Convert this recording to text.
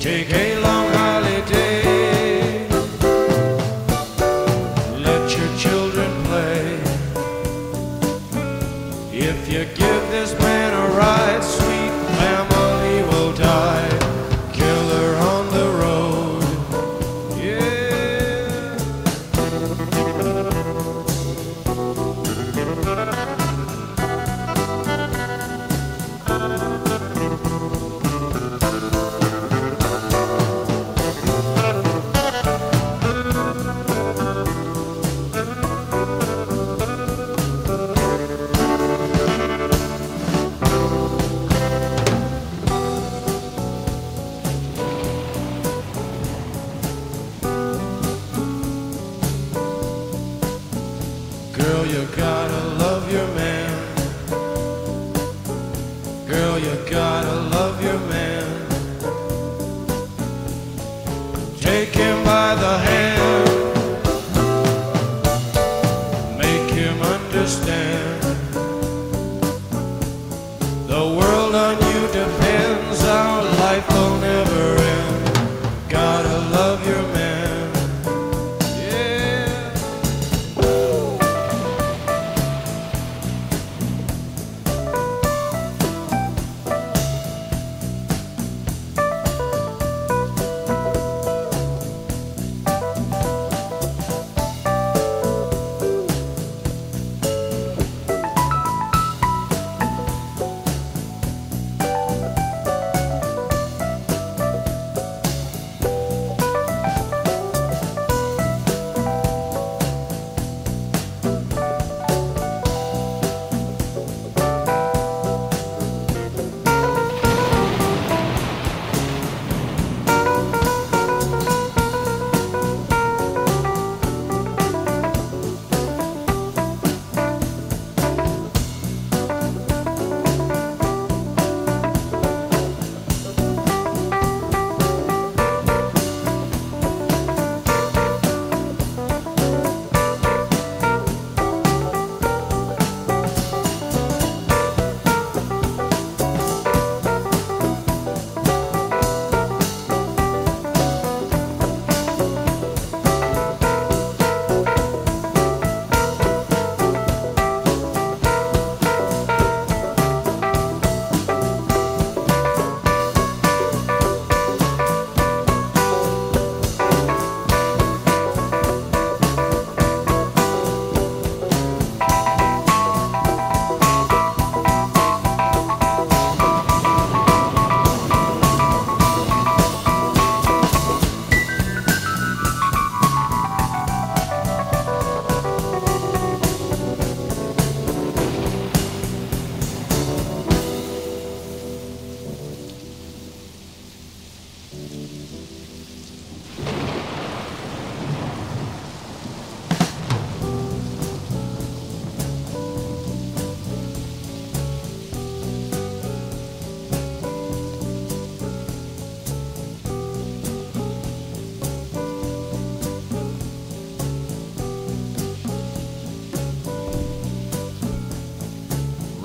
Take a long understand.